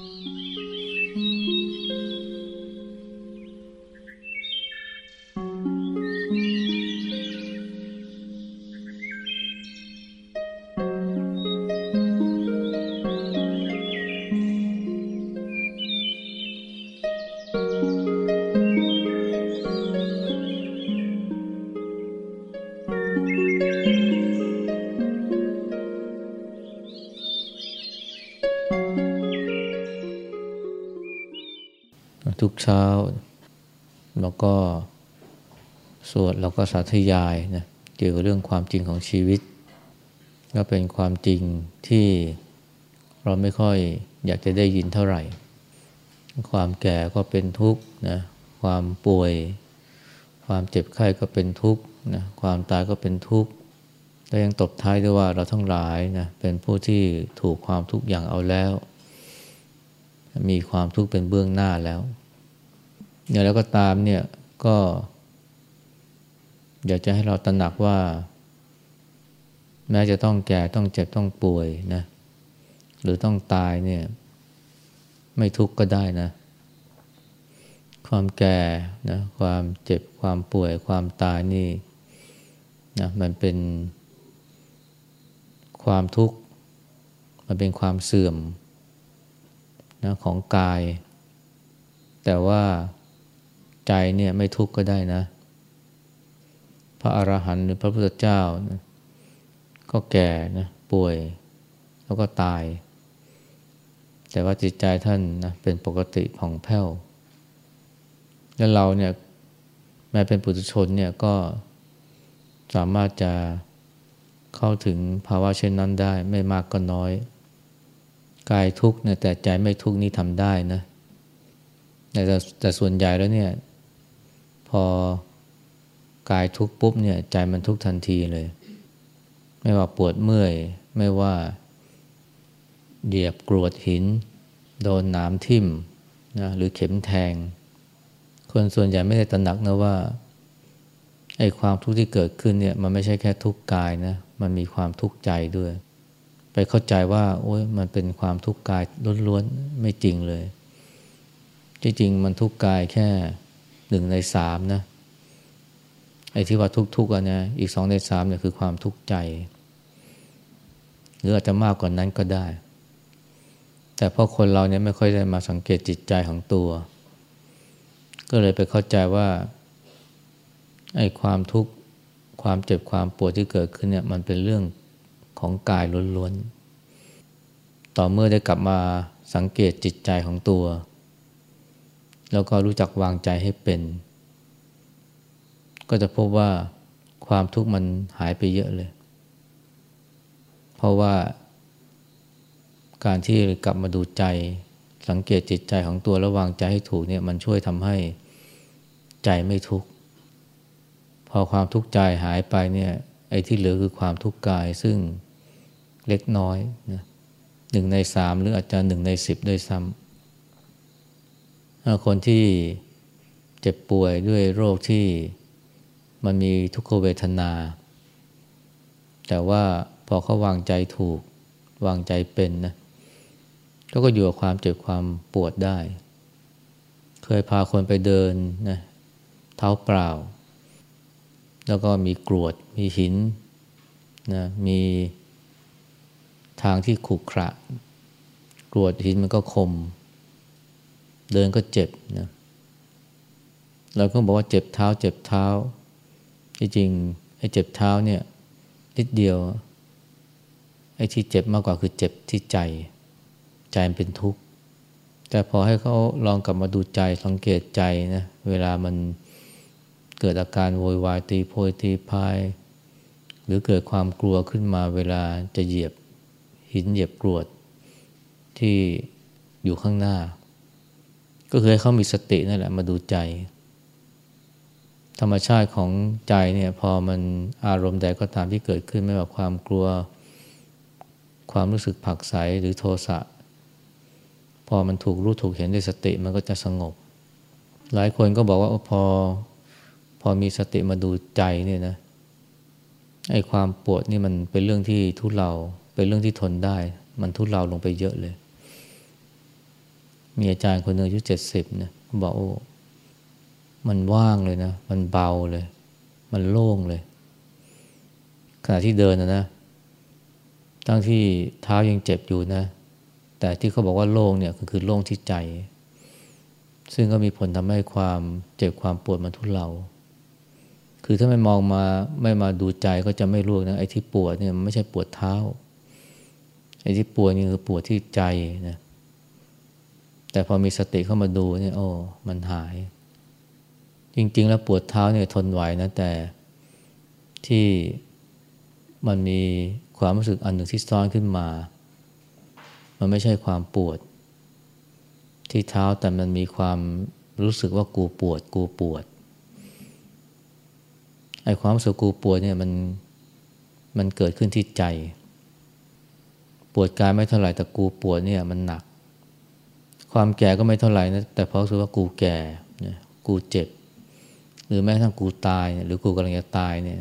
ทุ เช้า แล้วก็สวดแล้วก็สาธยายนะเกี่ยวกับเรื่องความจริงของชีวิต ก็เป็นความจริงที่เราไม่ค่อยอยากจะได้ยินเท่าไหร่ ความแก่ก็เป็นทุกข์นะความป่วย ความเจ็บไข้ก็เป็นทุกข์นะความตายก็เป็นทุกข์แล้วยังตบท้ายด้วยว่าเราทั้งหลายนะเป็นผู้ที่ถูกความทุกข์อย่างเอาแล้ว มีความทุกข์เป็นเบื้องหน้าแล้ว อย่างแล้วก็ตามเนี่ยก็ อยากจะให้เราตระหนักว่า แม้จะต้องแก่ต้องเจ็บต้องป่วยนะหรือต้องตายเนี่ย ไม่ทุกข์ก็ได้นะ ความแก่นะความเจ็บความป่วยความตายนี่นะมันเป็นความทุกข์ มันเป็นความเสื่อมนะของกาย แต่ว่า ใจเนี่ยไม่ทุกข์ก็ได้นะ พระอรหันต์หรือพระพุทธเจ้านะก็แก่นะป่วยแล้วก็ตาย แต่ว่าจิตใจท่านนะเป็นปกติผ่องแผ้ว แล้วเราเนี่ยแม้เป็นปุถุชนเนี่ยก็สามารถจะเข้าถึงภาวะเช่นนั้นได้ไม่มากก็น้อย กายทุกข์เนี่ยแต่ใจไม่ทุกข์นี่ทำได้นะแต่แต่ส่วนใหญ่แล้วเนี่ย พอกายทุกปุ๊บเนี่ยใจมันทุกทันทีเลย ไม่ว่าปวดเมื่อย ไม่ว่าเหยียบกรวดหิน โดนน้ำทิ่มนะหรือเข็มแทง คนส่วนใหญ่ไม่ได้ตระหนักนะว่าไอ้ความทุกข์ที่เกิดขึ้นเนี่ยมันไม่ใช่แค่ทุกข์กายนะมันมีความทุกข์ใจด้วย ไปเข้าใจว่า โอ้ยมันเป็นความทุกข์กายล้วนๆไม่จริงเลย จริงๆมันทุกข์กายแค่ หนึ่งในสามนะไอ้ที่ว่าทุกๆอะนะอีกสองในสามเนี่ยคือความทุกข์ใจ หรืออาจจะมากกว่านนั้นก็ได้ แต่เพราะคนเราเนี่ยไม่ค่อยได้มาสังเกตจิตใจของตัว ก็เลยไปเข้าใจว่าไอ้ความทุกข์ความเจ็บความปวดที่เกิดขึ้นเนี่ยมันเป็นเรื่องของกายล้วนๆ ต่อเมื่อได้กลับมาสังเกตจิตใจของตัว แล้วก็รู้จักวางใจให้เป็น ก็จะพบว่าความทุกข์มันหายไปเยอะเลย เพราะว่าการที่กลับมาดูใจสังเกตจิตใจของตัวแล้ววางใจให้ถูกเนี่ยมันช่วยทำให้ใจไม่ทุกข์ พอความทุกข์ใจหายไปเนี่ยไอ้ที่เหลือคือความทุกข์กายซึ่งเล็กน้อยนะหนึ่งในสามหรืออาจจะหนึ่งในสิบด้วยซ้ำ คนที่เจ็บป่วยด้วยโรคที่มันมีทุกขเวทนา แต่ว่าพอเขาวางใจถูก วางใจเป็นนะเขาก็อยู่กับความเจ็บความปวดได้ เคยพาคนไปเดินนะเท้าเปล่า แล้วก็มีกรวด มีหินนะมีทางที่ขรุขระกรวดหินมันก็คม เดินก็เจ็บนะเราก็บอกว่าเจ็บเท้า เจ็บเท้า ที่จริงไอ้เจ็บเท้าเนี่ยนิดเดียวไอ้ที่เจ็บมากกว่าคือเจ็บที่ใจ ใจมันเป็นทุกข์ แต่พอให้เขาลองกลับมาดูใจสังเกตใจนะเวลามันเกิดอาการโวยวายตีโพยตีพาย หรือเกิดความกลัวขึ้นมาเวลาจะเหยียบหินเหยียบกรวดที่อยู่ข้างหน้า ก็คือให้เขามีสตินั่นแหละมาดูใจ ธรรมชาติของใจเนี่ยพอมันอารมณ์ใดก็ตามที่เกิดขึ้นไม่ว่าความกลัว ความรู้สึกผักใสหรือโทสะพอมันถูกรู้ถูกเห็นด้วยสติมันก็จะสงบ หลายคนก็บอกว่าพอพอมีสติมาดูใจเนี่ยนะไอ้ความปวดนี่มันเป็นเรื่องที่ทุเลาเป็นเรื่องที่ทนได้ มันทุเลาลงไปเยอะเลย มีอาจารย์คนหนึ่งอายุเจ็ดสิบเนี่ยบอกโอ้ มันว่างเลยนะ มันเบาเลย มันโล่งเลย ขณะที่เดินนะนะ ตั้งที่เท้ายังเจ็บอยู่นะ แต่ที่เขาบอกว่าโล่งเนี่ยคือโล่งที่ใจ ซึ่งก็มีผลทำให้ความเจ็บความปวดมันทุเลา คือถ้าไม่มองมาไม่มาดูใจก็จะไม่รู้นะไอ้ที่ปวดเนี่ยมันไม่ใช่ปวดเท้า ไอ้ที่ปวดนี่คือปวดที่ใจนะ แต่พอมีสติเข้ามาดูเนี่ย โอ้ มันหาย จริง ๆ แล้วปวดเท้าเนี่ยทนไหวนะ แต่ที่มันมีความรู้สึกอันหนึ่งที่ซ้อนขึ้นมา มันไม่ใช่ความปวด ที่เท้าแต่มันมีความรู้สึกว่ากูปวด กูปวด ไอ้ความรู้สึกกูปวดเนี่ยมันมันเกิดขึ้นที่ใจ ปวดกายไม่เท่าไหร่แต่กูปวดเนี่ยมันหนัก ความแก่ก็ไม่เท่าไหร่นะแต่เพราะรู้สึกว่ากูแก่นี่ยกูเจ็บ หรือแม้ทั้งกูตาย หรือกูกำลังจะตายเนี่ย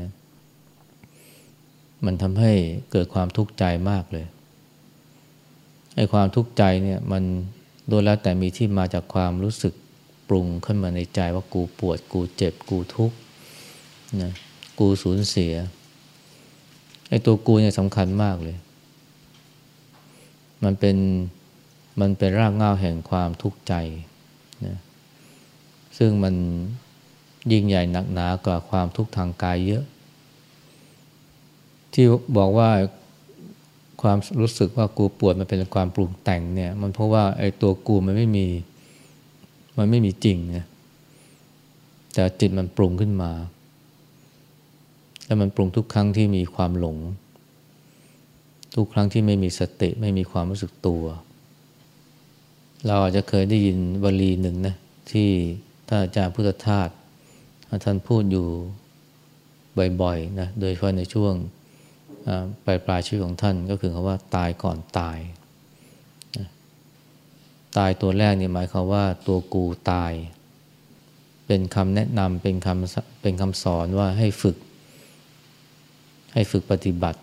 มันทำให้เกิดความทุกข์ใจมากเลยไอ้ความทุกข์ใจเนี่ยมันโดยแล้วแต่มีที่มาจากความรู้สึกปรุงขึ้นมาในใจว่ากูปวด กูเจ็บ กูทุกข์นะกูสูญเสียไอ้ตัวกูเนี่ยสำคัญมากเลย มันเป็น มันเป็นรากเหง้าแห่งความทุกข์ใจนะซึ่งมันยิ่งใหญ่หนักหนากว่าความทุกข์ทางกายเยอะ ที่บอกว่าความรู้สึกว่ากูปวดมันเป็นความปรุงแต่งเนี่ย มันเพราะว่าไอ้ตัวกูมันไม่มี มันไม่มีจริงนะแต่จิตมันปรุงขึ้นมา แล้วมันปรุงทุกครั้งที่มีความหลง ทุกครั้งที่ไม่มีสติไม่มีความรู้สึกตัว เราอาจจะเคยได้ยินวลีหนึ่งนะที่ท่านอาจารย์พุทธทาสท่านพูดอยู่บ่อยๆนะโดยเฉพาะในช่วงปลายปลายชีวิตของท่านก็คือคำว่าตายก่อนตาย ตายตัวแรกนี่หมายความว่าตัวกูตาย เป็นคำแนะนำเป็นคำเป็นคำสอนว่าให้ฝึก ให้ฝึกปฏิบัติ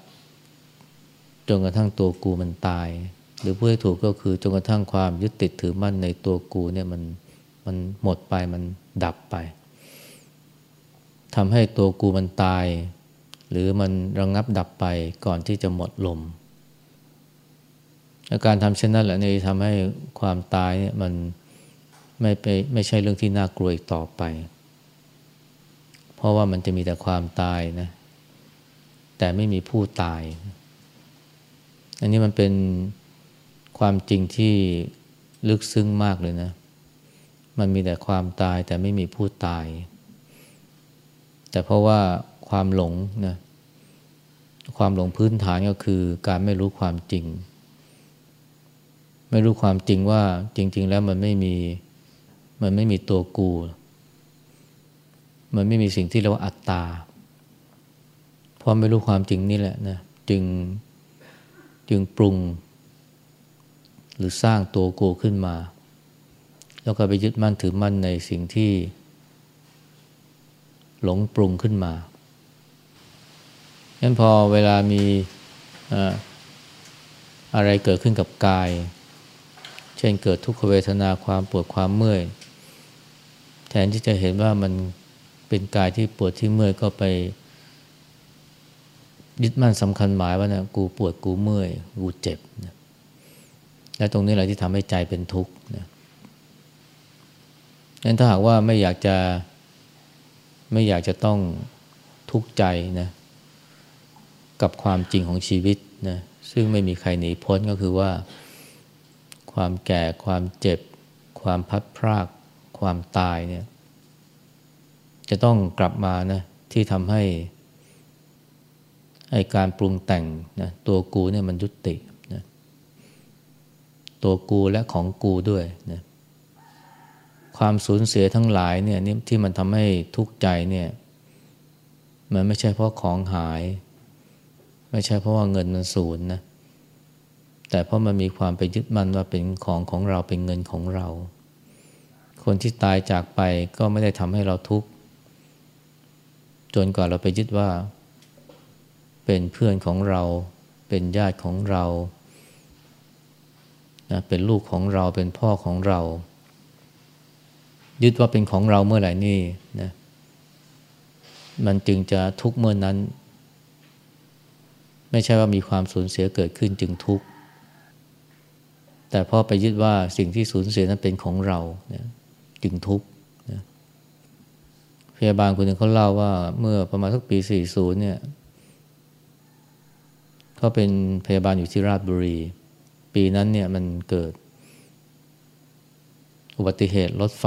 จนกระทั่งตัวกูมันตาย หรือพูดให้ถูกก็คือจนกระทั่งความยึดติดถือมั่นในตัวกูเนี่ยมันมันหมดไปมันดับไปทำให้ตัวกูมันตาย หรือมันระงงับดับไปก่อนที่จะหมดลม อาการทำเช่นนั้นแหละนี่ทำให้ความตายเนี่ยมันไม่ไปไม่ใช่เรื่องที่น่ากลัวอีกต่อไป เพราะว่ามันจะมีแต่ความตายนะแต่ไม่มีผู้ตาย อันนี้มันเป็น ความจริงที่ลึกซึ้งมากเลยนะ มันมีแต่ความตายแต่ไม่มีผู้ตาย แต่เพราะว่าความหลงนะความหลงพื้นฐานก็คือการไม่รู้ความจริง ไม่รู้ความจริงว่าจริง ๆ แล้วมันไม่มีมันไม่มีตัวกู มันไม่มีสิ่งที่เรียกว่าอัตตา เพราะไม่รู้ความจริงนี่แหละนะจึงจึงปรุง หรือสร้างตัวกูขึ้นมา แล้วก็ไปยึดมั่นถือมั่นในสิ่งที่ หลงปรุงขึ้นมางั้นพอเวลามีอะไรเกิดขึ้นกับกาย เช่นเกิดทุกขเวทนาความปวดความเมื่อย แทนที่จะเห็นว่ามันเป็นกายที่ปวดที่เมื่อยก็ไปยึดมั่นสำคัญหมายว่านะกูปวดกูเมื่อย กูเจ็บนะ และตรงนี้แหละที่ทำให้ใจเป็นทุกข์นะงั้นถ้าหากว่าไม่อยากจะไม่อยากจะต้องทุกข์ใจนะกับความจริงของชีวิตนะซึ่งไม่มีใครหนีพ้นก็คือว่า ความแก่ความเจ็บ ความพัดพราก ความตายเนี่ย จะต้องกลับมานะที่ทำให้ไอการปรุงแต่งนะตัวกูเนี่ยมันยุติ ตัวกูและของกูด้วยนะความสูญเสียทั้งหลายเนี่ยที่มันทำให้ทุกข์ใจเนี่ยมันไม่ใช่เพราะของหาย ไม่ใช่เพราะว่าเงินมันศูนย์นะแต่เพราะมันมีความไปยึดมั่นว่าเป็นของของเราเป็นเงินของเรา คนที่ตายจากไปก็ไม่ได้ทำให้เราทุกข์จนกว่าเราไปยึดว่า เป็นเพื่อนของเรา เป็นญาติของเรา นะเป็นลูกของเราเป็นพ่อของเรา ยึดว่าเป็นของเราเมื่อไหร่นี่นะมันจึงจะทุกข์เมื่อนั้น ไม่ใช่ว่ามีความสูญเสียเกิดขึ้นจึงทุกข์แต่พอไปยึดว่าสิ่งที่สูญเสียนั้นเป็นของเรานะจึงทุกข์นะพยาบาลคนหนึ่งเขาเล่าว่า เมื่อประมาณสักปี 40 เนี่ยเขาเป็นพยาบาลอยู่ที่ราชบุรี ปีนั้นเนี่ยมันเกิด อุบัติเหตุรถไฟ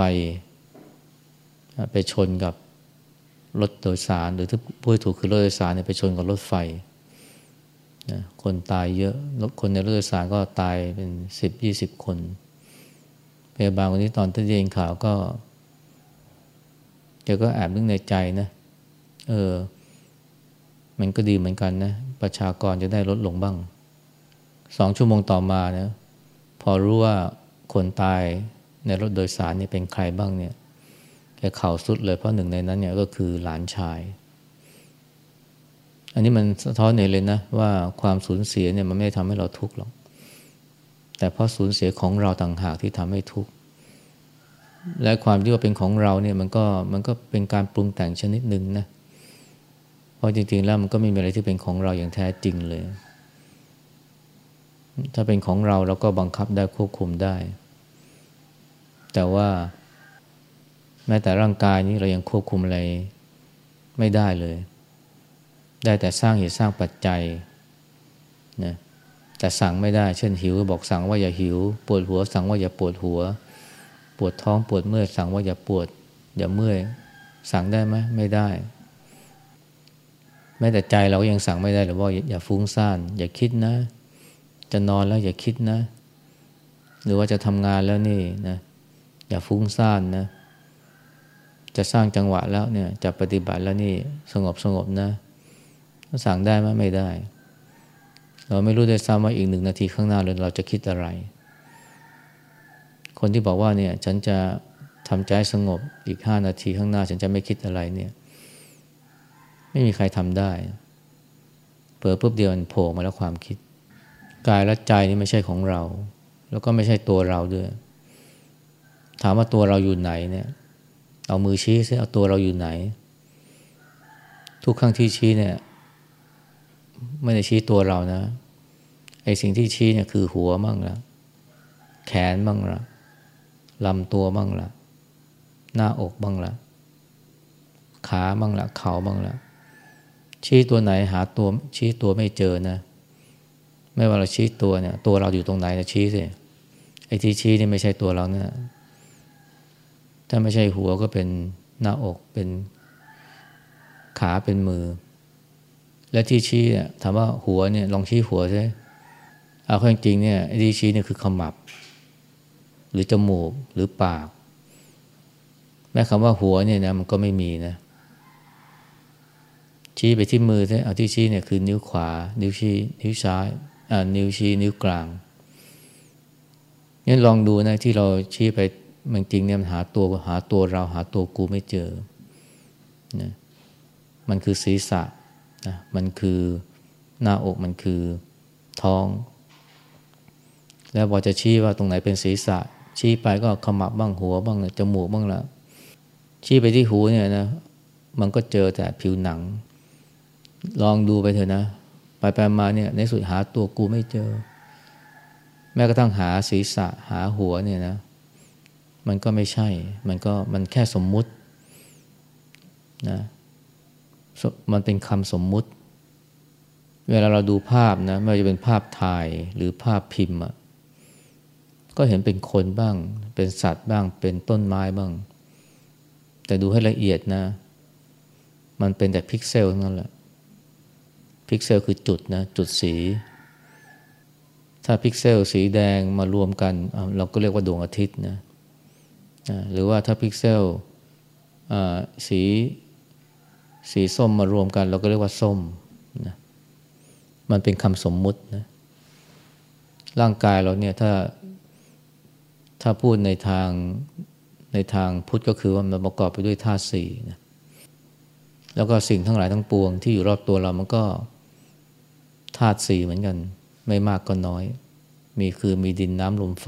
ไปชนกับรถโดยสาร หรือที่พูดถูกคือรถโดยสารเนี่ยไปชนกับรถไฟนะคนตายเยอะคนในรถโดยสารก็ตายเป็นสิบยี่สิบคนพยาบาลคนนี้ตอนที่เยินข่าวก็แกก็แอบนึกในใจนะ เออ มันก็ดีเหมือนกันนะ ประชากรจะได้ลดลงบ้าง สองชั่วโมงต่อมาเนะพอรู้ว่าคนตายในรถโดยสารนี่เป็นใครบ้างเนี่ยแกเข่าสุดเลยเพราะหนึ่งในนั้นเนี่ยก็คือหลานชาย อันนี้มันสะท้อนเห็นเลยนะว่าความสูญเสียเนี่ยมันไม่ทำให้เราทุกข์หรอก แต่เพราะสูญเสียของเราต่างหากที่ทำให้ทุกข์และความที่ว่าเป็นของเราเนี่ยมันก็มันก็เป็นการปรุงแต่งชนิดหนึ่งนะเพราะจริงๆแล้วมันก็ไม่มีอะไรที่เป็นของเราอย่างแท้จริงเลย ถ้าเป็นของเราเราก็บังคับได้ควบคุมได้ แต่ว่า แม้แต่ร่างกายนี้เรายังควบคุมอะไรไม่ได้เลย ได้แต่สร้างเหตุสร้างปัจจัยนะแต่สั่งไม่ได้ เช่นหิวบอกสั่งว่าอย่าหิว ปวดหัวสั่งว่าอย่าปวดหัว ปวดท้องปวดเมื่อยสั่งว่าอย่าปวด อย่าเมื่อย สั่งได้ไหมไม่ได้ แม้แต่ใจเราก็ยังสั่งไม่ได้หรือว่าอย่าฟุ้งซ่าน อย่าคิดนะ จะนอนแล้วอย่าคิดนะ หรือว่าจะทำงานแล้วนี่นะอย่าฟุ้งซ่านนะ จะสร้างจังหวะแล้วเนี่ยจะปฏิบัติแล้วนี่สงบสงบนะ สั่งได้ไหมไม่ได้ เราไม่รู้ด้วยซ้ำว่าอีกหนึ่งนาทีข้างหน้าเราจะคิดอะไร คนที่บอกว่าเนี่ยฉันจะทำใจสงบอีกห้านาทีข้างหน้า ฉันจะไม่คิดอะไรเนี่ยไม่มีใครทำได้ เปิดปุ๊บเดียวมันโผล่มาแล้วความคิด กายและใจนี่ไม่ใช่ของเรา แล้วก็ไม่ใช่ตัวเราด้วย ถามว่าตัวเราอยู่ไหนเนี่ย เอามือชี้ซิเอาตัวเราอยู่ไหน ทุกครั้งที่ชี้เนี่ย ไม่ได้ชี้ตัวเรานะไอ้สิ่งที่ชี้เนี่ยคือหัวมั่งละแขนบ้างละลำตัวบ้างละหน้าอกบ้างละขาบ้างละเข่าบ้างละชี้ตัวไหนหาตัวชี้ตัวไม่เจอนะ ไม่ว่าเราชี้ตัวเนี่ย ตัวเราอยู่ตรงไหนจะชี้สิไอ้ที่ชี้นี่ไม่ใช่ตัวเราเนี่ยถ้าไม่ใช่หัวก็เป็นหน้าอกเป็นขาเป็นมือ และที่ชี้เนี่ยถามว่าหัวเนี่ยลองชี้หัวใช่เอาข้อจริงเนี่ยไอ้ที่ชี้เนี่ยคือขมับ หรือจมูกหรือปาก แม้คำว่าหัวเนี่ยนะมันก็ไม่มีนะ ชี้ไปที่มือใช่เอาที่ชี้เนี่ยคือนิ้วขวา นิ้วชี้นิ้วซ้าย นิ้วชี้นิ้วกลางนี่ลองดูนะที่เราชี้ไปมันจริงเนี่ยมันหาตัวหาตัวเราหาตัวกูไม่เจอนะมันคือศีรษะนะมันคือหน้าอกมันคือท้อง แล้วพอจะชี้ว่าตรงไหนเป็นศีรษะ ชี้ไปก็ขมับบ้างหัวบ้างจมูกบ้างละชี้ไปที่หูเนี่ยนะ มันก็เจอแต่ผิวหนัง ลองดูไปเถอะนะ ไปไปมาเนี่ยในสุดหาตัวกูไม่เจอ แม้กระทั่งหาศีรษะหาหัวเนี่ยนะ มันก็ไม่ใช่ มันก็มันแค่สมมุตินะมันเป็นคำสมมุติ เวลาเราดูภาพนะไม่ว่าจะเป็นภาพถ่ายหรือภาพพิมพ์อะก็เห็นเป็นคนบ้าง เป็นสัตว์บ้าง เป็นต้นไม้บ้าง แต่ดูให้ละเอียดนะ มันเป็นแต่พิกเซลนั่นแหละ พิกเซลคือจุดนะจุดสี ถ้าพิกเซลสีแดงมารวมกัน เราก็เรียกว่าดวงอาทิตย์นะหรือว่าถ้าพิกเซลสีสีส้มมารวมกัน เราก็เรียกว่าส้มนะมันเป็นคำสมมุตินะร่างกายเราเนี่ยถ้าถ้าพูดในทางในทางพุทธก็คือว่ามันประกอบไปด้วยธาตุสี่นะแล้วก็สิ่งทั้งหลายทั้งปวงที่อยู่รอบตัวเรามันก็ ธาตุสี่เหมือนกัน ไม่มากก็น้อย มีคือมีดินน้ำลมไฟ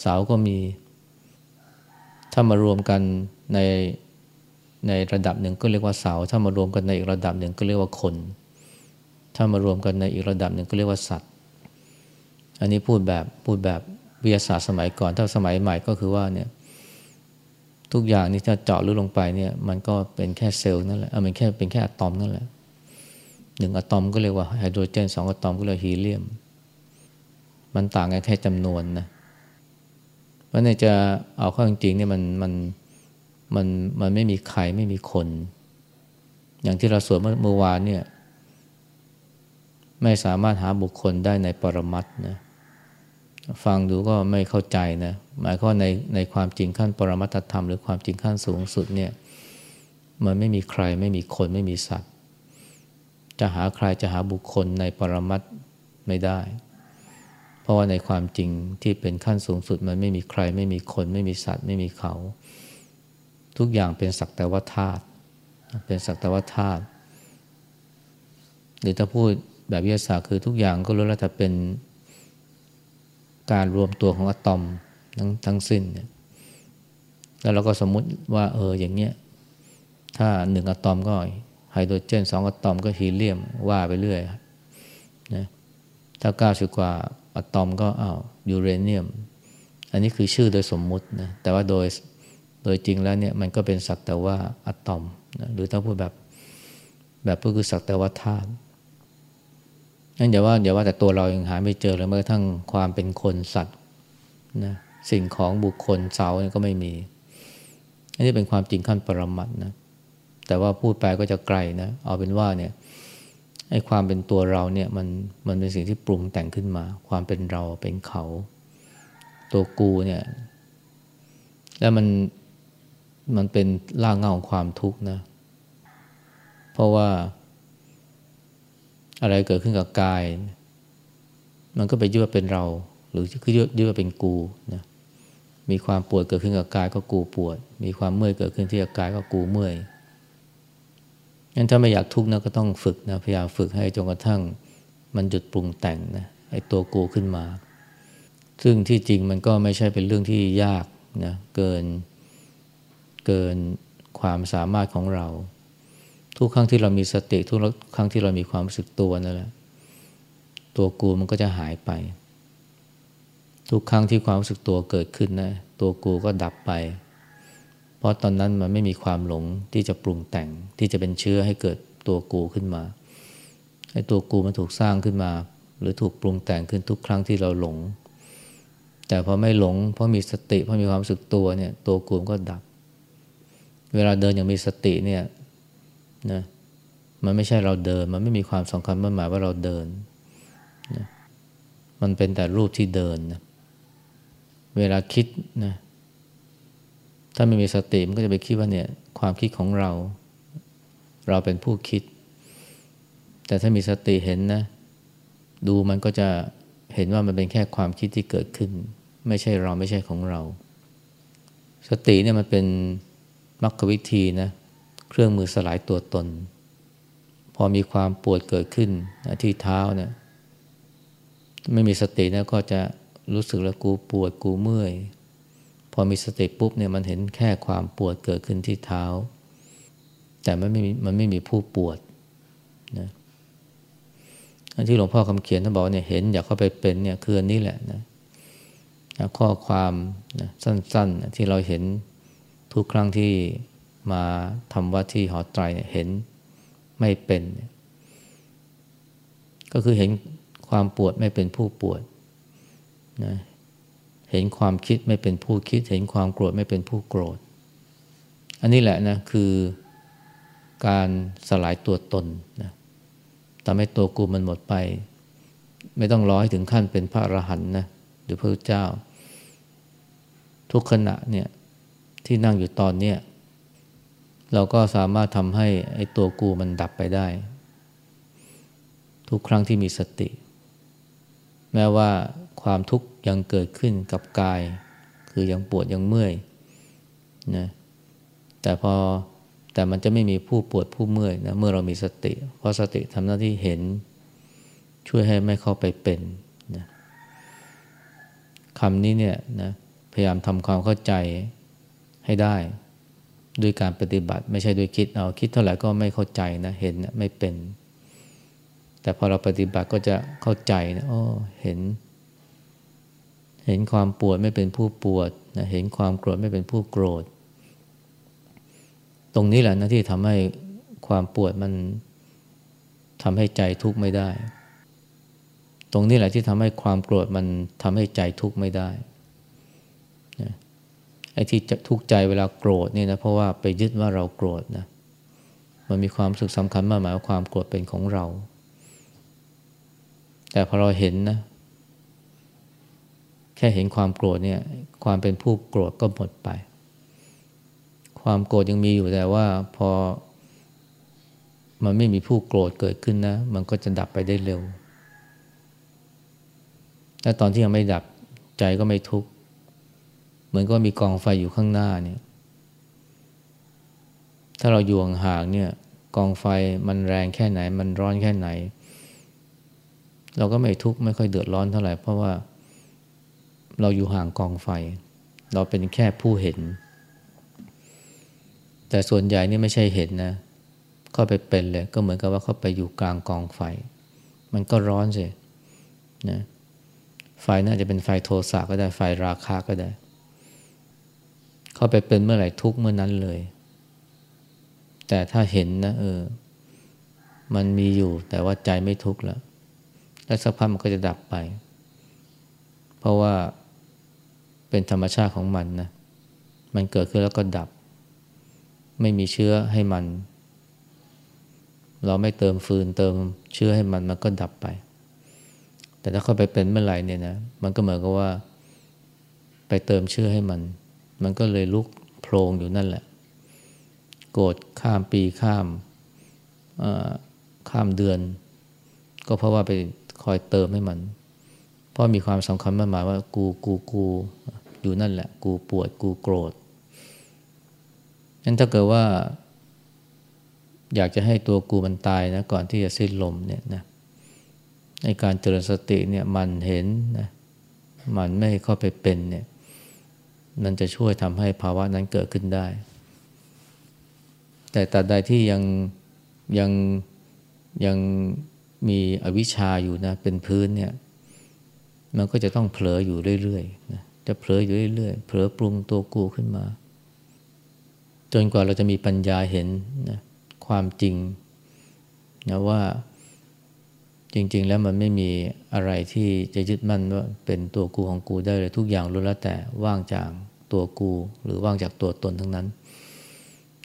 เสาก็มี ถ้ามารวมกันในในระดับหนึ่งก็เรียกว่าเสา ถ้ามารวมกันในอีกระดับหนึ่งก็เรียกว่าคน ถ้ามารวมกันในอีกระดับหนึ่งก็เรียกว่าสัตว์ อันนี้พูดแบบพูดแบบวิทยาศาสตร์สมัยก่อน ถ้าสมัยใหม่ก็คือว่าเนี่ยทุกอย่างนี่ถ้าเจาะลึกลงไปเนี่ยมันก็เป็นแค่เซลล์นั่นแหละเออมันแค่เป็นแค่อะตอมนั่นแหละ หนึ่งอะตอมก็เรียกว่าไฮโดรเจนสองอะตอมก็เรียกฮีเลียม มันต่างกันแค่จำนวนนะเพราะเนี่จะเอาเข้าจริงๆเนี่ยมันมันมันมันไม่มีใครไม่มีคน อย่างที่เราสวดเมื่อวานเนี่ย ไม่สามารถหาบุคคลได้ในปรมัตนะฟังดูก็ไม่เข้าใจนะ หมายความในในความจริงขั้นปรมัตธรรม หรือความจริงขั้นสูงสุดเนี่ย มันไม่มีใครไม่มีคนไม่มีสัตว์ จะหาใครจะหาบุคคลในปรมัตไม่ได้ เพราะว่าในความจริงที่เป็นขั้นสูงสุดมันไม่มีใคร ไม่มีคน ไม่มีสัตว์ ไม่มีเขา ทุกอย่างเป็นสักแต่ว่าธาตุเป็นสักแต่ว่าธาตุหรือถ้าพูดแบบวิทยาศาสตร์คือทุกอย่างก็รู้แล้วแต่เป็นการรวมตัวของอะตอมทั้งทั้งสิ้นเนี่ยแล้วเราก็สมมุติว่าเอออย่างเงี้ย ถ้าหนึ่งอะตอมก็ ไฮโดรเจนสองอะตอมก็ฮีเลียมว่าไปเรื่อยนะถ้าเก้าสิบกว่าอะตอมก็อ้าวยูเรเนียม อันนี้คือชื่อโดยสมมุตินะแต่ว่าโดยโดยจริงแล้วเนี่ยมันก็เป็นสักแต่ว่าอะตอมนะหรือถ้าพูดแบบแบบก็คือสักแต่ว่าธาตุนั่นอย่าว่าอย่าว่าแต่ตัวเรายังหาไม่เจอเลยแม้กระทั่งความเป็นคนสัตว์นะสิ่งของบุคคลเสาเนี่ยก็ไม่มี อันนี้เป็นความจริงขั้นปรมัตนะ แต่ว่าพูดไปก็จะไกลนะ เอาเป็นว่าเนี่ยไอ้ความเป็นตัวเราเนี่ยมันมันเป็นสิ่งที่ปรุงแต่งขึ้นมา ความเป็นเราเป็นเขา ตัวกูเนี่ย แล้วมันมันเป็นร่างเงาของความทุกข์นะ เพราะว่า อะไรเกิดขึ้นกับกาย มันก็ไปยึดว่าเป็นเรา หรือคือยึดว่าเป็นกูนะมีความปวดเกิดขึ้นกับกายก็กูปวด มีความเมื่อยเกิดขึ้นที่กายก็กูเมื่อย งั้นถ้าไม่อยากทุกข์นะก็ต้องฝึกนะพยายามฝึกให้จนกระทั่งมันหยุดปรุงแต่งนะไอ้ตัวกูขึ้นมา ซึ่งที่จริงมันก็ไม่ใช่เป็นเรื่องที่ยากนะเกินเกินความสามารถของเรา ทุกครั้งที่เรามีสติทุกครั้งที่เรามีความรู้สึกตัวนั่นแหละตัวกูมันก็จะหายไป ทุกครั้งที่ความรู้สึกตัวเกิดขึ้นนะตัวกูก็ดับไป ราะตอนนั้นมันไม่มีความหลงที่จะปรุงแต่งที่จะเป็นเชื้อให้เกิดตัวกูขึ้นมาให้ตัวกูมันถูกสร้างขึ้นมา หรือถูกปรุงแต่งขึ้นทุกครั้งที่เราหลง แต่พอไม่หลงเพราะมีสติเพราะมีความรู้สึกตัวเนี่ยตัวกูก็ดับ เวลาเดินอย่างมีสติเนี่ยนะมันไม่ใช่เราเดิน มันไม่มีความสำคัญมันหมายว่าเราเดินนะมันเป็นแต่รูปที่เดินนะเวลาคิดนะ ถ้าไม่มีสติมันก็จะไปคิดว่าเนี่ยความคิดของเรา เราเป็นผู้คิด แต่ถ้ามีสติเห็นนะ ดูมันก็จะเห็นว่ามันเป็นแค่ความคิดที่เกิดขึ้น ไม่ใช่เราไม่ใช่ของเรา สติเนี่ยมันเป็นมรรควิธีนะ เครื่องมือสลายตัวตน พอมีความปวดเกิดขึ้นที่เท้าเนี่ยไม่มีสตินะก็จะรู้สึกแล้วกูปวดกูเมื่อย พอมีสติปุ๊บเนี่ยมันเห็นแค่ความปวดเกิดขึ้นที่เท้า แต่มันไม่มีมันไม่มีผู้ปวดนะที่หลวงพ่อคำเขียนท่านบอกเนี่ยเห็นอยากเข้าไปเป็นเนี่ยคืออันนี้แหละนะข้อความนะสั้นๆที่เราเห็นทุกครั้งที่มาทำวัดที่หอไตรเนี่ยเห็นไม่เป็น ก็คือเห็นความปวดไม่เป็นผู้ปวดนะ เห็นความคิดไม่เป็นผู้คิด เห็นความโกรธไม่เป็นผู้โกรธ อันนี้แหละนะคือการสลายตัวตนนะทำให้ตัวกูมันหมดไป ไม่ต้องร้อยถึงขั้นเป็นพระอรหันต์นะหรือพระเจ้า ทุกขณะเนี่ยที่นั่งอยู่ตอนเนี้ยเราก็สามารถทำให้ไอ้ตัวกูมันดับไปได้ ทุกครั้งที่มีสติ แม้ว่าความทุกข์ ยังเกิดขึ้นกับกาย คือยังปวดยังเมื่อยนะแต่พอแต่มันจะไม่มีผู้ปวดผู้เมื่อยนะเมื่อเรามีสติ เพราะสติทำหน้าที่เห็นช่วยให้ไม่เข้าไปเป็นนะคำนี้เนี่ยนะพยายามทำความเข้าใจให้ได้ ด้วยการปฏิบัติไม่ใช่ด้วยคิดเอาคิดเท่าไหร่ก็ไม่เข้าใจนะเห็นนะไม่เป็น แต่พอเราปฏิบัติก็จะเข้าใจนะอ๋อเห็น เห็นความปวดไม่เป็นผู้ปวดนะเห็นความโกรธไม่เป็นผู้โกรธ ตรงนี้แหละนะที่ทำให้ความปวดมันทำให้ใจทุกข์ไม่ได้ ตรงนี้แหละที่ทำให้ความโกรธมันทำให้ใจทุกข์ไม่ได้นะไอ้ที่ทุกข์ใจเวลาโกรธนี่นะเพราะว่าไปยึดว่าเราโกรธนะมันมีความสึกสำคัญมากหมายว่าความโกรธเป็นของเรา แต่พอเราเห็นนะ แค่เห็นความโกรธเนี่ย ความเป็นผู้โกรธก็หมดไป ความโกรธยังมีอยู่แต่ว่าพอ มันไม่มีผู้โกรธเกิดขึ้นนะ มันก็จะดับไปได้เร็ว และตอนที่ยังไม่ดับใจก็ไม่ทุกข์ เหมือนก็มีกองไฟอยู่ข้างหน้าเนี่ย ถ้าเราอยู่ห่างเนี่ย กองไฟมันแรงแค่ไหน มันร้อนแค่ไหน เราก็ไม่ทุกข์ไม่ค่อยเดือดร้อนเท่าไหร่เพราะว่า เราอยู่ห่างกองไฟ เราเป็นแค่ผู้เห็น แต่ส่วนใหญ่นี่ไม่ใช่เห็นนะเข้าไปเป็นเลย ก็เหมือนกับว่าเข้าไปอยู่กลางกองไฟ มันก็ร้อนสินะไฟน่าจะเป็นไฟโทสะก็ได้ไฟราคาก็ได้ เข้าไปเป็นเมื่อไหร่ทุกเมื่อนั้นเลย แต่ถ้าเห็นนะเออ มันมีอยู่แต่ว่าใจไม่ทุกข์แล้วแล้วสักพักมันก็จะดับไป เพราะว่า เป็นธรรมชาติของมันนะมันเกิดขึ้นแล้วก็ดับ ไม่มีเชื้อให้มัน เราไม่เติมฟืนเติมเชื้อให้มันมันก็ดับไป แต่ถ้าเข้าไปเป็นเมื่อไหร่เนี่ยนะมันก็เหมือนกับว่า ไปเติมเชื้อให้มัน มันก็เลยลุกโพลงอยู่นั่นแหละ โกรธข้ามปีข้ามข้ามเดือน ก็เพราะว่าไปคอยเติมให้มัน เพราะมีความสำคัญมากหมายว่ากูกูกู อยู่นั่นแหละ กูปวดกูโกรธงั้นถ้าเกิดว่า อยากจะให้ตัวกูมันตายนะก่อนที่จะสิ้นลมเนี่ยนะในการเจริญสติเนี่ยมันเห็นนะมันไม่เข้าไปเป็นเนี่ยมันจะช่วยทำให้ภาวะนั้นเกิดขึ้นได้ แต่ตราใดที่ยังยังยังมีอวิชชาอยู่นะเป็นพื้นเนี่ย มันก็จะต้องเผลออยู่เรื่อยๆนะ จะเผลออยู่เรื่อยๆเผลอปรุงตัวกูขึ้นมา จนกว่าเราจะมีปัญญาเห็นนะความจริงนะว่าจริง ๆ แล้วมันไม่มีอะไรที่จะยึดมั่นว่าเป็นตัวกูของกูได้เลยทุกอย่างรู้แล้วแต่ว่างจากตัวกู หรือว่างจากตัวตนทั้งนั้น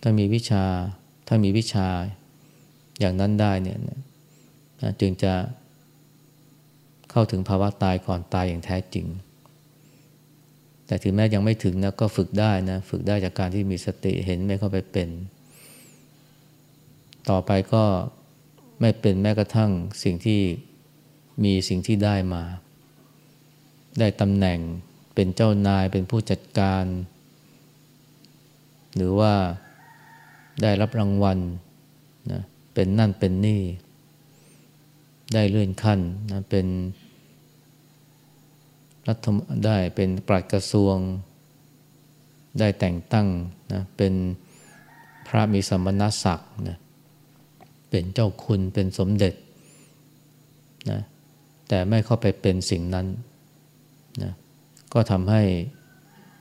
ถ้ามีวิชาถ้ามีวิชาอย่างนั้นได้เนี่ยจึงจะเข้าถึงภาวะตายก่อนตายอย่างแท้จริง แต่ถึงแม้ยังไม่ถึงนะก็ฝึกได้นะ ฝึกได้จากการที่มีสติเห็นไม่เข้าไปเป็น ต่อไปก็ไม่เป็นแม้กระทั่งสิ่งที่มีสิ่งที่ได้มา ได้ตำแหน่งเป็นเจ้านายเป็นผู้จัดการ หรือว่าได้รับรางวัลนะเป็นนั่นเป็นนี่ ได้เลื่อนขั้นนะเป็น รัฐได้เป็นปลัดกระทรวง ได้แต่งตั้งนะเป็นพระมีสมณศักดิ์นะเป็นเจ้าคุณเป็นสมเด็จนะแต่ไม่เข้าไปเป็นสิ่งนั้นนะก็ทำให้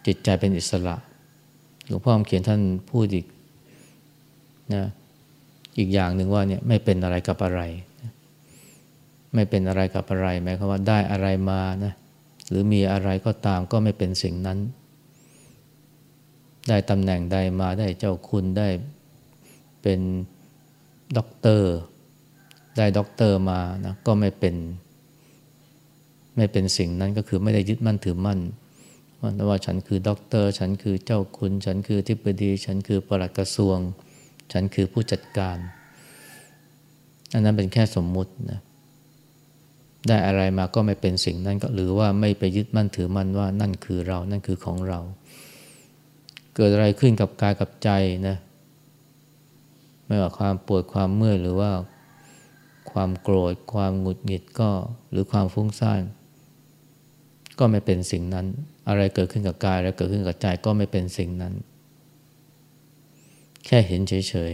จิตใจเป็นอิสระ หลวงพ่อเขียนท่านพูดอีกนะอีกอย่างหนึ่งว่าเนี่ยไม่เป็นอะไรกับอะไร ไม่เป็นอะไรกับอะไรหมายความว่าได้อะไรมานะ หรือมีอะไรก็ตามก็ไม่เป็นสิ่งนั้น ได้ตำแหน่งใดมาได้เจ้าคุณได้เป็นด็อกเตอร์ ได้ด็อกเตอร์มานะก็ไม่เป็น ไม่เป็นสิ่งนั้นก็คือไม่ได้ยึดมั่นถือมั่นว่าว่าฉันคือด็อกเตอร์ ฉันคือเจ้าคุณ ฉันคืออธิบดี ฉันคือปลัดกระทรวง ฉันคือผู้จัดการ อันนั้นเป็นแค่สมมุตินะ ได้อะไรมาก็ไม่เป็นสิ่งนั้นก็หรือว่าไม่ไปยึดมั่นถือมั่นว่านั่นคือเรา นั่นคือของเรา เกิดอะไรขึ้นกับกายกับใจนะไม่ว่าความปวดความเมื่อยหรือว่าความโกรธ ความหงุดหงิดก็หรือความฟุ้งซ่านก็ไม่เป็นสิ่งนั้น อะไรเกิดขึ้นกับกายอะไรเกิดขึ้นกับใจก็ไม่เป็นสิ่งนั้น แค่เห็นเฉย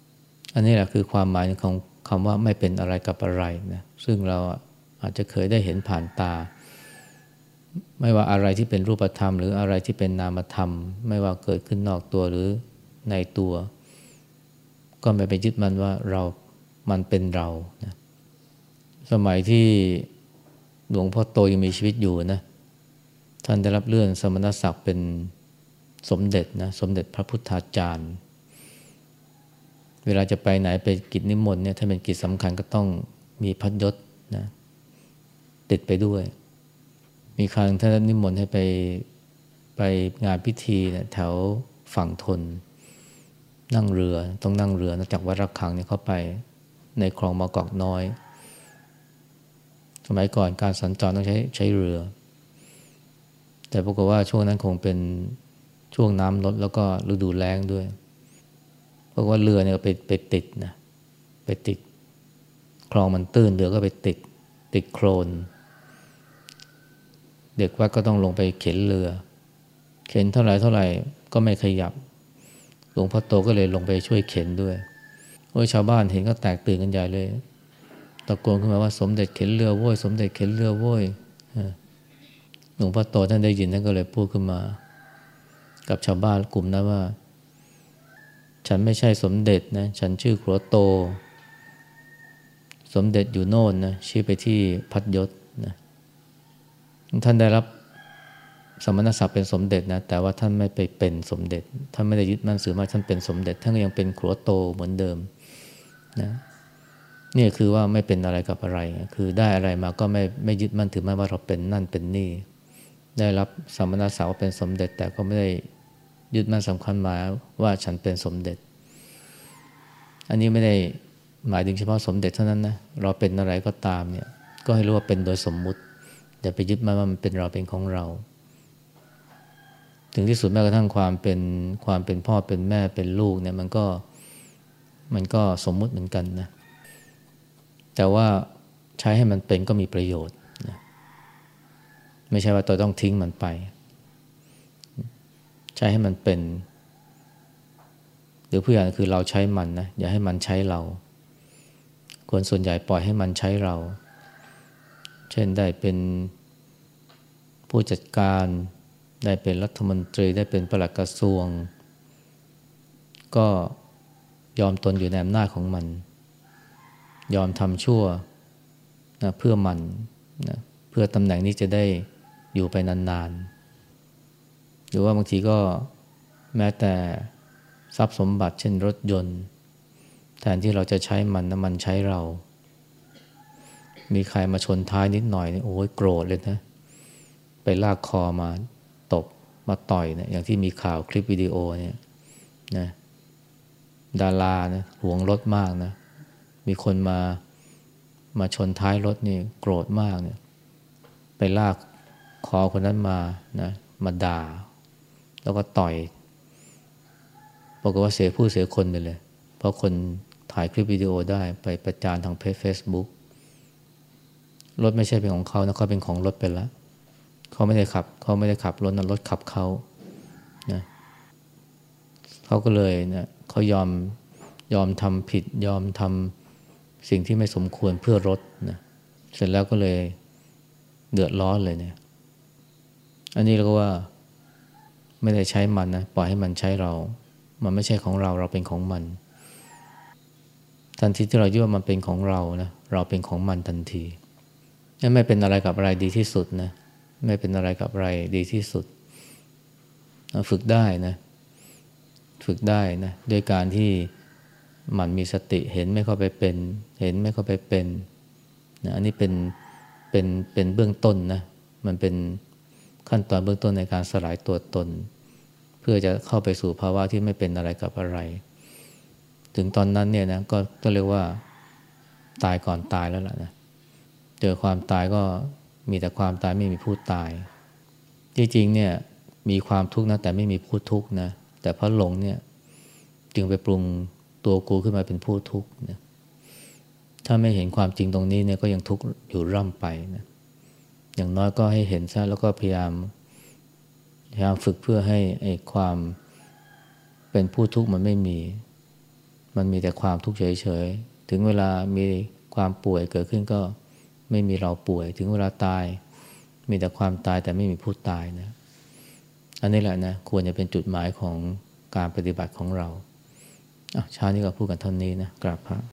ๆอันนี้แหละคือความหมายของคำว่าไม่เป็นอะไรกับอะไรนะซึ่งเรา อาจจะเคยได้เห็นผ่านตา ไม่ว่าอะไรที่เป็นรูปธรรม หรืออะไรที่เป็นนามธรรม ไม่ว่าเกิดขึ้นนอกตัวหรือในตัว ก็ไม่ไปยึดมันว่าเรา มันเป็นเรานะสมัยที่หลวงพ่อโตยังมีชีวิตอยู่นะท่านได้รับเลื่อนสมณศักดิ์เป็นสมเด็จนะสมเด็จพระพุทธาจารย์ เวลาจะไปไหนไปกิจนิมนต์เนี่ยถ้าเป็นกิจสำคัญก็ต้องมีพัดยศนะ ติดไปด้วย มีครั้งท่านนิมนต์ให้ไปไปงานพิธีนะแถวฝั่งทน นั่งเรือต้องนั่งเรือนะจากวัดระฆังเนี่ยเข้าไปในคลองมากอกน้อย สมัยก่อนการสัญจรต้องใช้ใช้เรือ แต่ปรากฏว่าช่วงนั้นคงเป็นช่วงน้ำลดแล้วก็ฤดูแล้งด้วยเพราะว่าเรือเนี่ยไปไปติดนะไปติด คลองมันตื้นเรือก็ไปติด ติดโคลน เด็กวัดก็ต้องลงไปเข็นเรือ เข็นเท่าไหร่เท่าไหร่ก็ไม่ขยับ หลวงพ่อโตก็เลยลงไปช่วยเข็นด้วยโอ้ยชาวบ้านเห็นก็แตกตื่นกันใหญ่เลย ตะโกนขึ้นมาว่าสมเด็จเข็นเรือโว้ยสมเด็จเข็นเรือโว้ยหลวงพ่อโตท่านได้ยินท่านก็เลยพูดขึ้นมา กับชาวบ้านกลุ่มนั้นว่า ฉันไม่ใช่สมเด็จนะฉันชื่อครัวโต สมเด็จอยู่โน่นนะชี้ไปที่พัดยศ ท่านได้รับสมณศักดิ์เป็นสมเด็จนะแต่ว่าท่านไม่ไปเป็นสมเด็จท่านไม่ได้ยึดมั่นสือมาท่านเป็นสมเด็จ ท่านก็ยังเป็นครัวโตเหมือนเดิมนะนี่คือว่าไม่เป็นอะไรกับอะไร คือได้อะไรมาก็ไม่ไม่ยึดมั่นถือมั่นว่าเราเป็นนั่นเป็นนี่ ได้รับสมณศักดิ์เป็นสมเด็จ แต่ก็ไม่ได้ยึดมั่นสำคัญหมายว่าฉันเป็นสมเด็จ อันนี้ไม่ได้หมายถึงเฉพาะสมเด็จเท่านั้นนะเราเป็นอะไรก็ตามเนี่ยก็ให้รู้ว่าเป็นโดยสมมุติ อย่าไปยึดมั่นว่ามันเป็นเราเป็นของเรา ถึงที่สุดแม้กระทั่งความเป็นความเป็นพ่อเป็นแม่เป็นลูกเนี่ยมันก็มันก็สมมุติเหมือนกันนะ แต่ว่าใช้ให้มันเป็นก็มีประโยชน์นะไม่ใช่ว่าตัวต้องทิ้งมันไป ใช้ให้มันเป็น หรือผู้อย่างคือเราใช้มันนะอย่าให้มันใช้เรา คนส่วนใหญ่ปล่อยให้มันใช้เรา เช่นได้เป็นผู้จัดการได้เป็นรัฐมนตรีได้เป็นประหลัดกระทรวง ก็ยอมตนอยู่ในอำนาจของมัน ยอมทำชั่วนะเพื่อมันนะเพื่อตำแหน่งนี้จะได้อยู่ไปนานๆ หรือว่าบางทีก็แม้แต่ทรัพย์สมบัติเช่นรถยนต์ แทนที่เราจะใช้มันนะมันใช้เรา มีใครมาชนท้ายนิดหน่อยโอ้ยโกรธเลยนะ ไปลากคอมาตบมาต่อยเนะอย่างที่มีข่าวคลิปวิดีโอเนี่ยนะดารานะหวงรถมากนะ มีคนมามาชนท้ายรถนี่โกรธมากเนี่ย ไปลากคอคนนั้นมานะมาด่า แล้วก็ต่อยบอกว่าเสียผู้เสียคนไปเลย เพราะคนถ่ายคลิปวิดีโอได้ไปประจานทางเพจเฟซบุ๊ก รถไม่ใช่เป็นของเขานะเขาเป็นของรถไปแล้วเขาไม่ได้ขับเขาไม่ได้ขับรถนะรถขับเขานะเขาก็เลยเนะเขายอมยอมทำผิด ยอมทำสิ่งที่ไม่สมควรเพื่อรถนะเสร็จแล้วก็เลยเดือดร้อนเลยเนี่ย อันนี้เราก็ว่าไม่ได้ใช้มันนะปล่อยให้มันใช้เรา มันไม่ใช่ของเราเราเป็นของมันทันทีที่เรายึดว่ามันเป็นของเรานะเราเป็นของมันทันที ไม่เป็นอะไรกับอะไรดีที่สุดนะไม่เป็นอะไรกับอะไรดีที่สุด ฝึกได้นะ ฝึกได้นะด้วยการที่มันมีสติเห็นไม่เข้าไปเป็น เห็นไม่เข้าไปเป็นนะอันนี้เป็นเป็นเป็นเบื้องต้นนะมันเป็นขั้นตอนเบื้องต้นในการสลายตัวตน เพื่อจะเข้าไปสู่ภาวะที่ไม่เป็นอะไรกับอะไร ถึงตอนนั้นเนี่ยนะก็ก็เรียกว่าตายก่อนตายแล้วล่ะนะ เจอความตายก็มีแต่ความตายไม่มีผู้ตาย จริงๆเนี่ยมีความทุกข์นะแต่ไม่มีผู้ทุกข์นะแต่เพราะหลงเนี่ยจึงไปปรุงตัวกูขึ้นมาเป็นผู้ทุกข์นะถ้าไม่เห็นความจริงตรงนี้เนี่ยก็ยังทุกข์อยู่ร่ำไปนะอย่างน้อยก็ให้เห็นซะแล้วก็พยายามพยายามฝึกเพื่อให้ไอ้ความเป็นผู้ทุกข์มันไม่มี มันมีแต่ความทุกข์เฉยๆ ถึงเวลามีความป่วยเกิดขึ้นก็ ไม่มีเราป่วย ถึงเวลาตาย มีแต่ความตายแต่ไม่มีผู้ตายนะ อันนี้แหละนะควรจะเป็นจุดหมายของการปฏิบัติของเราเช้านี้ก็พูดกันเท่านี้นะกราบพระ